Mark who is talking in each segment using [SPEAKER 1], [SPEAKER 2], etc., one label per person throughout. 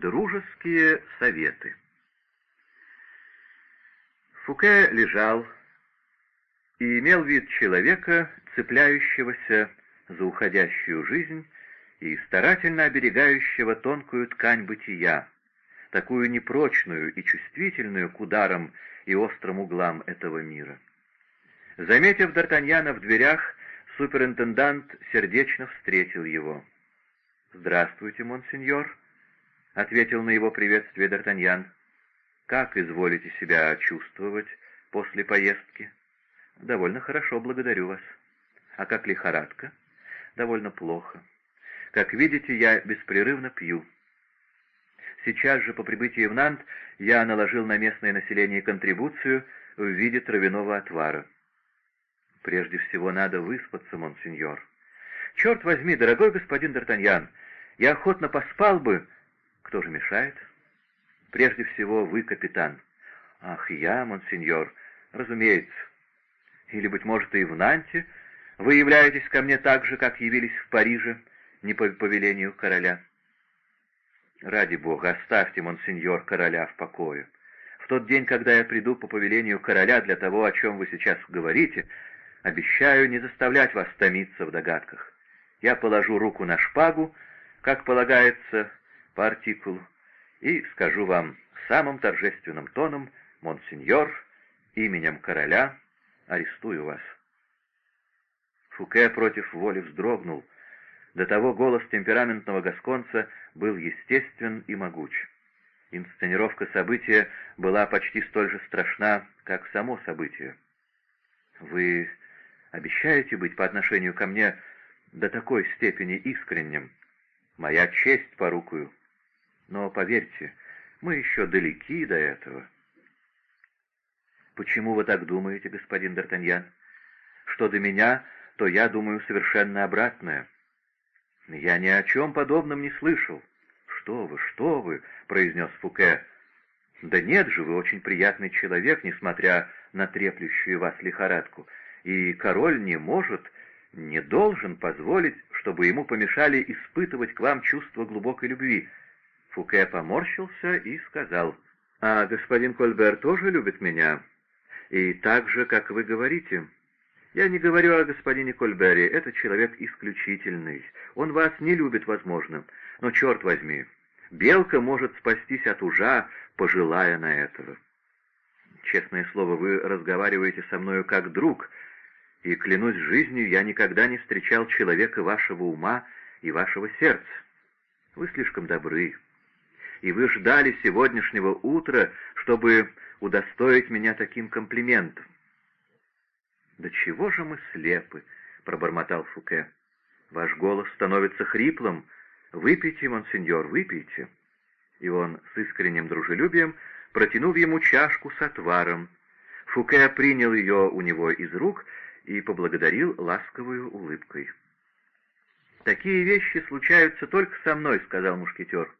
[SPEAKER 1] Дружеские советы Фуке лежал и имел вид человека, цепляющегося за уходящую жизнь и старательно оберегающего тонкую ткань бытия, такую непрочную и чувствительную к ударам и острым углам этого мира. Заметив Д'Артаньяна в дверях, суперинтендант сердечно встретил его. «Здравствуйте, монсеньор», — ответил на его приветствие Д'Артаньян. «Как изволите себя чувствовать после поездки?» «Довольно хорошо, благодарю вас». «А как лихорадка?» «Довольно плохо. Как видите, я беспрерывно пью». Сейчас же по прибытии в Нант я наложил на местное население контрибуцию в виде травяного отвара. Прежде всего надо выспаться, монсеньор. Черт возьми, дорогой господин Д'Артаньян, я охотно поспал бы. Кто же мешает? Прежде всего вы, капитан. Ах, я, монсеньор, разумеется. Или, быть может, и в Нанте вы являетесь ко мне так же, как явились в Париже, не по повелению короля. Ради бога, оставьте, монсеньор, короля в покое. В тот день, когда я приду по повелению короля для того, о чем вы сейчас говорите, обещаю не заставлять вас томиться в догадках. Я положу руку на шпагу, как полагается по артикулу, и скажу вам самым торжественным тоном, монсеньор, именем короля арестую вас. Фуке против воли вздрогнул, до того голос темпераментного гасконца был естествен и могуч. Инсценировка события была почти столь же страшна, как само событие. «Вы обещаете быть по отношению ко мне до такой степени искренним? Моя честь порукую. Но поверьте, мы еще далеки до этого». «Почему вы так думаете, господин Д'Артаньян? Что до меня, то я думаю совершенно обратное». «Я ни о чем подобном не слышал». «Что вы, что вы?» — произнес Фуке. «Да нет же, вы очень приятный человек, несмотря на треплющую вас лихорадку, и король не может, не должен позволить, чтобы ему помешали испытывать к вам чувство глубокой любви». Фуке поморщился и сказал, «А господин Кольбер тоже любит меня, и так же, как вы говорите». Я не говорю о господине Кольбере, это человек исключительный. Он вас не любит, возможно, но, черт возьми, белка может спастись от ужа, пожелая на этого. Честное слово, вы разговариваете со мною как друг, и, клянусь жизнью, я никогда не встречал человека вашего ума и вашего сердца. Вы слишком добры, и вы ждали сегодняшнего утра, чтобы удостоить меня таким комплиментом. «Да чего же мы слепы?» — пробормотал Фуке. «Ваш голос становится хриплым. Выпейте, монсеньор, выпейте». И он с искренним дружелюбием протянул ему чашку с отваром. Фуке принял ее у него из рук и поблагодарил ласковую улыбкой. «Такие вещи случаются только со мной», — сказал мушкетер.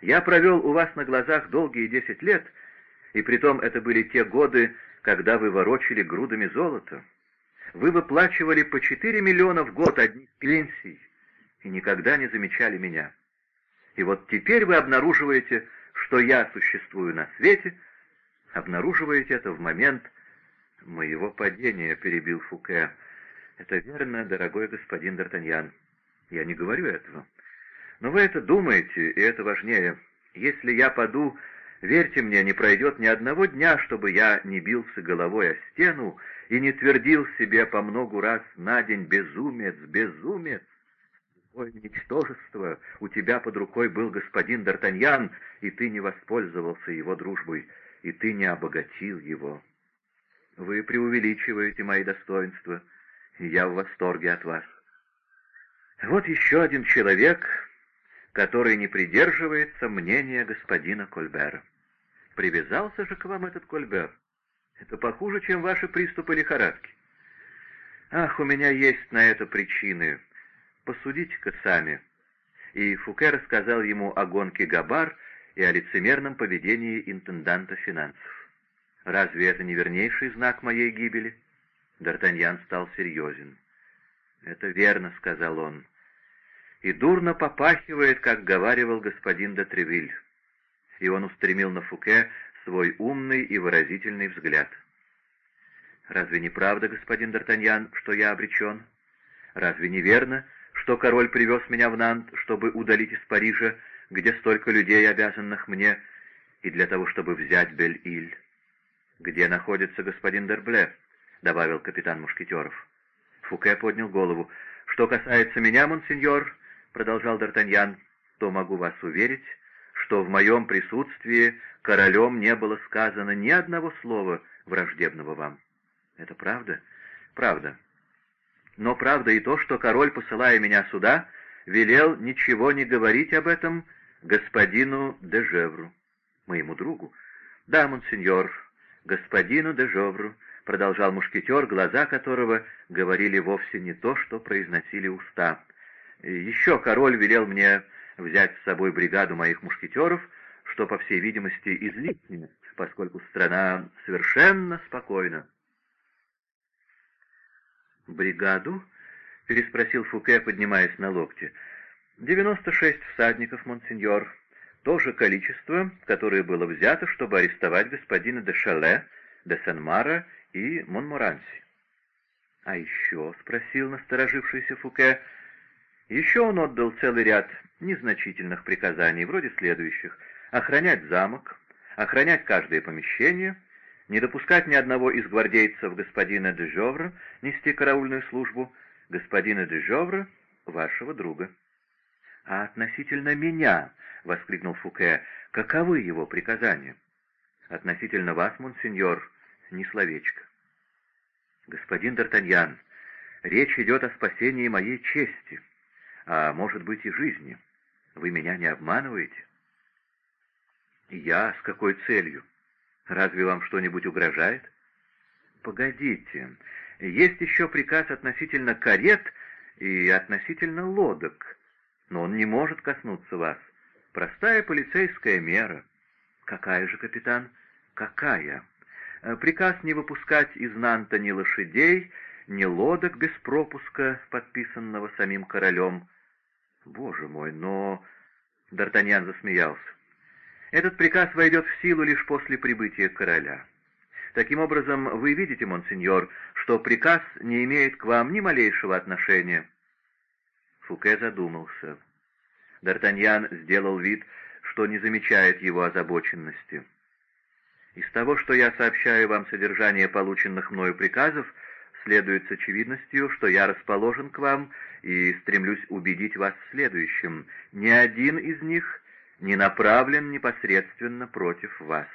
[SPEAKER 1] «Я провел у вас на глазах долгие десять лет, и притом это были те годы, когда вы ворочали грудами золота. Вы выплачивали по четыре миллиона в год одних пенсий и никогда не замечали меня. И вот теперь вы обнаруживаете, что я существую на свете, обнаруживаете это в момент моего падения, перебил Фуке. Это верно, дорогой господин Д'Артаньян. Я не говорю этого. Но вы это думаете, и это важнее. Если я паду Верьте мне, не пройдет ни одного дня, чтобы я не бился головой о стену и не твердил себе по многу раз на день «безумец, безумец». Ой, ничтожество, у тебя под рукой был господин Д'Артаньян, и ты не воспользовался его дружбой, и ты не обогатил его. Вы преувеличиваете мои достоинства, и я в восторге от вас. Вот еще один человек, который не придерживается мнения господина Кольбера. Привязался же к вам этот Кольбер. Это похуже, чем ваши приступы лихорадки. Ах, у меня есть на это причины. Посудите-ка сами. И Фуке рассказал ему о гонке Габар и о лицемерном поведении интенданта финансов. Разве это не вернейший знак моей гибели? Д'Артаньян стал серьезен. «Это верно», — сказал он и дурно попахивает, как говаривал господин де Тревиль. и он устремил на Фуке свой умный и выразительный взгляд. «Разве не правда, господин Д'Артаньян, что я обречен? Разве не верно, что король привез меня в Нант, чтобы удалить из Парижа, где столько людей, обязанных мне, и для того, чтобы взять Бель-Иль?» «Где находится господин Дербле?» — добавил капитан Мушкетеров. Фуке поднял голову. «Что касается меня, монсеньор», — продолжал Д'Артаньян, — «то могу вас уверить, что в моем присутствии королем не было сказано ни одного слова враждебного вам». «Это правда?» «Правда. Но правда и то, что король, посылая меня сюда, велел ничего не говорить об этом господину Дежевру, моему другу. Да, монсеньор, господину Дежевру, продолжал мушкетер, глаза которого говорили вовсе не то, что произносили уста. «Еще король велел мне взять с собой бригаду моих мушкетеров, что, по всей видимости, излишне, поскольку страна совершенно спокойна». «Бригаду?» — переспросил Фуке, поднимаясь на локте. «Девяносто шесть всадников, монсеньор. То же количество, которое было взято, чтобы арестовать господина де Шале, де Сен-Мара и Монморанси. «А еще?» — спросил насторожившийся Фуке. «Еще он отдал целый ряд незначительных приказаний, вроде следующих. Охранять замок, охранять каждое помещение, не допускать ни одного из гвардейцев господина Дежовра нести караульную службу, господина Дежовра, вашего друга». «А относительно меня?» — воскликнул Фуке. «Каковы его приказания?» «Относительно вас, монсеньор, ни словечко. Господин Д'Артаньян, речь идет о спасении моей чести, а может быть и жизни. Вы меня не обманываете? Я? С какой целью? Разве вам что-нибудь угрожает? Погодите, есть еще приказ относительно карет и относительно лодок, но он не может коснуться вас. Простая полицейская мера. Какая же, капитан? Какая? Э, приказ не выпускать из Нанта ни лошадей, ни лодок без пропуска, подписанного самим королем. Боже мой, но... Д'Артаньян засмеялся. Этот приказ войдет в силу лишь после прибытия короля. Таким образом, вы видите, монсеньор, что приказ не имеет к вам ни малейшего отношения. Фуке задумался. Д'Артаньян сделал вид, что не замечает его озабоченности. Из того, что я сообщаю вам содержание полученных мною приказов, следует с очевидностью, что я расположен к вам и стремлюсь убедить вас в следующем. Ни один из них не направлен непосредственно против вас.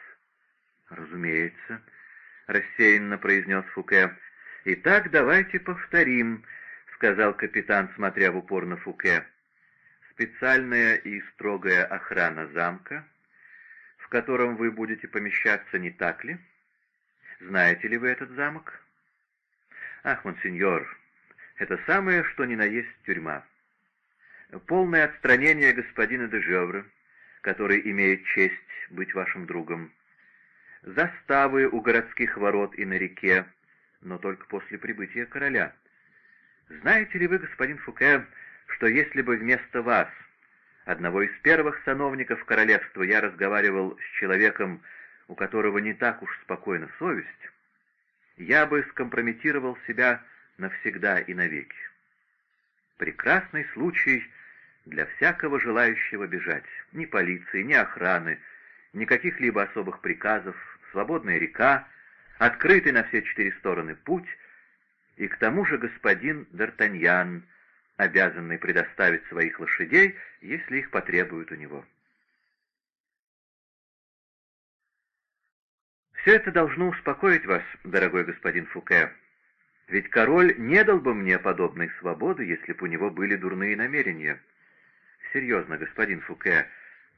[SPEAKER 1] «Разумеется», — рассеянно произнес Фуке. «Итак, давайте повторим», — сказал капитан, смотря в упор на Фуке. «Специальная и строгая охрана замка» котором вы будете помещаться, не так ли? Знаете ли вы этот замок? Ах, монсеньор, это самое, что ни на есть тюрьма. Полное отстранение господина де Жевра, который имеет честь быть вашим другом. Заставы у городских ворот и на реке, но только после прибытия короля. Знаете ли вы, господин Фуке, что если бы вместо вас одного из первых сановников королевства, я разговаривал с человеком, у которого не так уж спокойна совесть, я бы скомпрометировал себя навсегда и навеки. Прекрасный случай для всякого желающего бежать. Ни полиции, ни охраны, ни каких-либо особых приказов, свободная река, открытый на все четыре стороны путь, и к тому же господин Д'Артаньян, обязанный предоставить своих лошадей, если их потребуют у него. Все это должно успокоить вас, дорогой господин Фуке, ведь король не дал бы мне подобной свободы, если бы у него были дурные намерения. Серьезно, господин Фуке,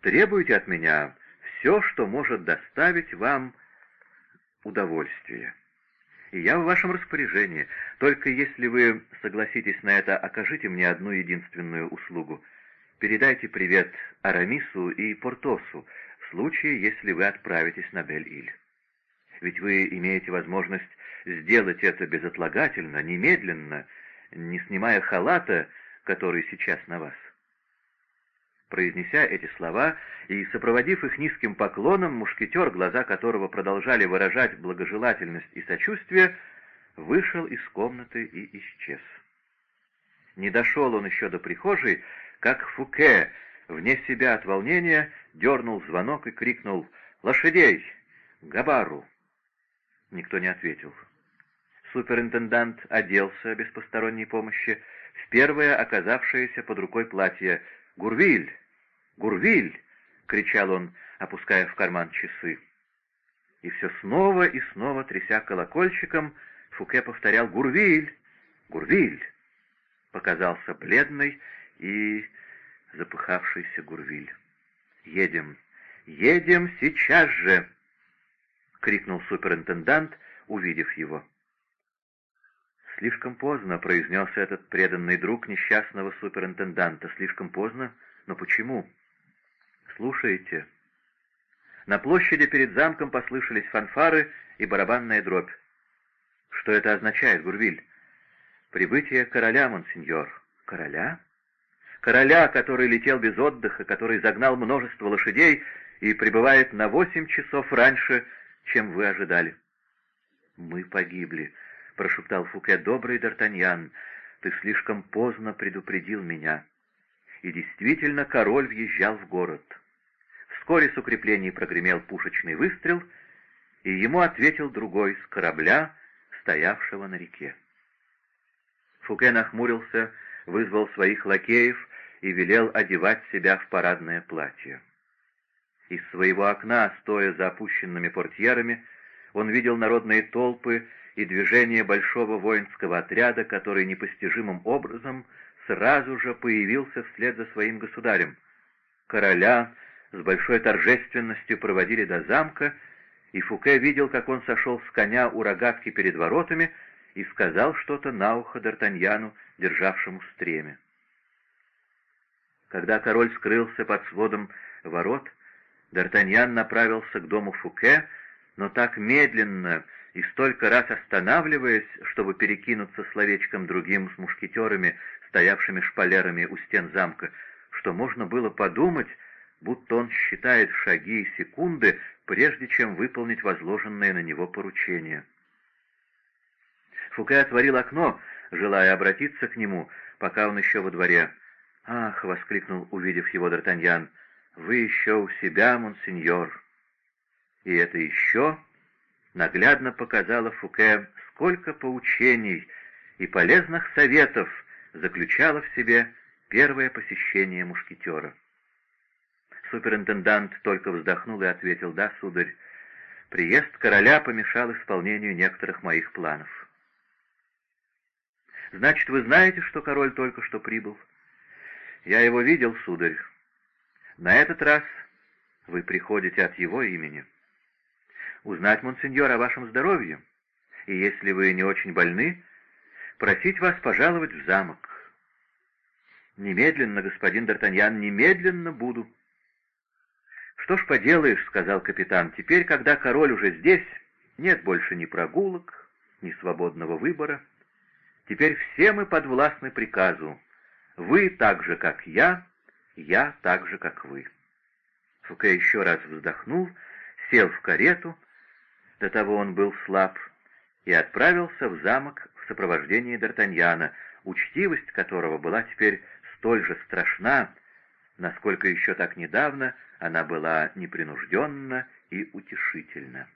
[SPEAKER 1] требуйте от меня все, что может доставить вам удовольствие и я в вашем распоряжении. Только если вы согласитесь на это, окажите мне одну единственную услугу. Передайте привет Арамису и Портосу в случае, если вы отправитесь на Бель-Иль. Ведь вы имеете возможность сделать это безотлагательно, немедленно, не снимая халата, который сейчас на вас. Произнеся эти слова и сопроводив их низким поклоном, мушкетер, глаза которого продолжали выражать благожелательность и сочувствие, вышел из комнаты и исчез. Не дошел он еще до прихожей, как Фуке, вне себя от волнения, дернул звонок и крикнул «Лошадей! Габару!» Никто не ответил. Суперинтендант оделся без посторонней помощи в первое оказавшееся под рукой платье «Гурвиль! Гурвиль!» — кричал он, опуская в карман часы. И все снова и снова, тряся колокольчиком, Фуке повторял «Гурвиль! Гурвиль!» Показался бледный и запыхавшийся Гурвиль. «Едем! Едем сейчас же!» — крикнул суперинтендант, увидев его. «Слишком поздно», — произнес этот преданный друг несчастного суперинтенданта. «Слишком поздно? Но почему?» «Слушайте». На площади перед замком послышались фанфары и барабанная дробь. «Что это означает, Гурвиль?» «Прибытие короля, монсеньор». «Короля?» «Короля, который летел без отдыха, который загнал множество лошадей и прибывает на восемь часов раньше, чем вы ожидали». «Мы погибли», — прошептал Фуке, — «добрый Д'Артаньян, ты слишком поздно предупредил меня». И действительно, король въезжал в город. Вскоре с укреплений прогремел пушечный выстрел, и ему ответил другой с корабля, стоявшего на реке. Фуке нахмурился, вызвал своих лакеев и велел одевать себя в парадное платье. Из своего окна, стоя за опущенными портьерами, он видел народные толпы и движение большого воинского отряда, который непостижимым образом сразу же появился вслед за своим государем. Короля с большой торжественностью проводили до замка, и Фуке видел, как он сошел с коня у рогатки перед воротами и сказал что-то на ухо Д'Артаньяну, державшему стремя. Когда король скрылся под сводом ворот, Д'Артаньян направился к дому Фуке, но так медленно и столько раз останавливаясь, чтобы перекинуться словечком другим с мушкетерами, стоявшими шпалерами у стен замка, что можно было подумать, будто он считает шаги и секунды, прежде чем выполнить возложенное на него поручение. Фуке отворил окно, желая обратиться к нему, пока он еще во дворе. «Ах!» — воскликнул, увидев его Д'Артаньян. «Вы еще у себя, монсеньор!» И это еще наглядно показала Фуке, сколько поучений и полезных советов заключало в себе первое посещение мушкетера. Суперинтендант только вздохнул и ответил, «Да, сударь, приезд короля помешал исполнению некоторых моих планов». «Значит, вы знаете, что король только что прибыл?» «Я его видел, сударь. На этот раз вы приходите от его имени» узнать, монсеньор, о вашем здоровье, и, если вы не очень больны, просить вас пожаловать в замок. Немедленно, господин Д'Артаньян, немедленно буду. Что ж поделаешь, — сказал капитан, — теперь, когда король уже здесь, нет больше ни прогулок, ни свободного выбора. Теперь все мы подвластны приказу. Вы так же, как я, я так же, как вы. Фуке еще раз вздохнул, сел в карету до того он был слаб, и отправился в замок в сопровождении Д'Артаньяна, учтивость которого была теперь столь же страшна, насколько еще так недавно она была непринужденна и утешительна.